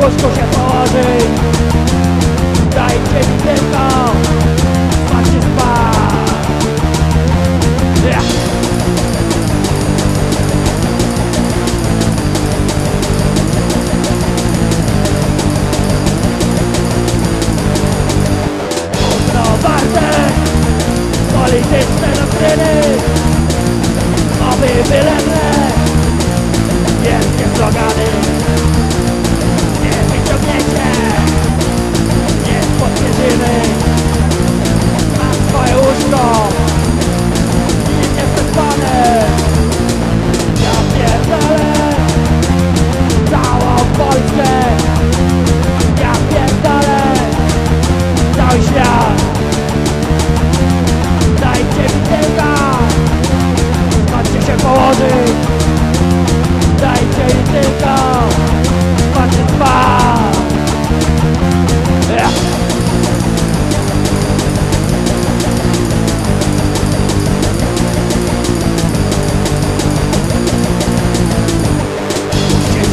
łóżku się położyć Dajcie mi tylko i spać yeah. Kontrowarte polityczne doktryny Oby wylewne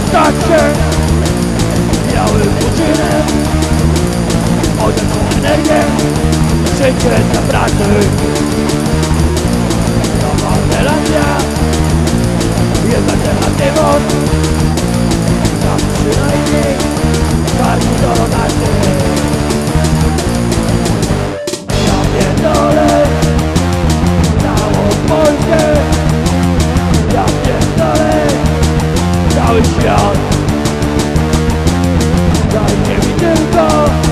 Stać się Białym uczynem. Odetchną energię Życie dla pracy cały świat Dajcie mi tylko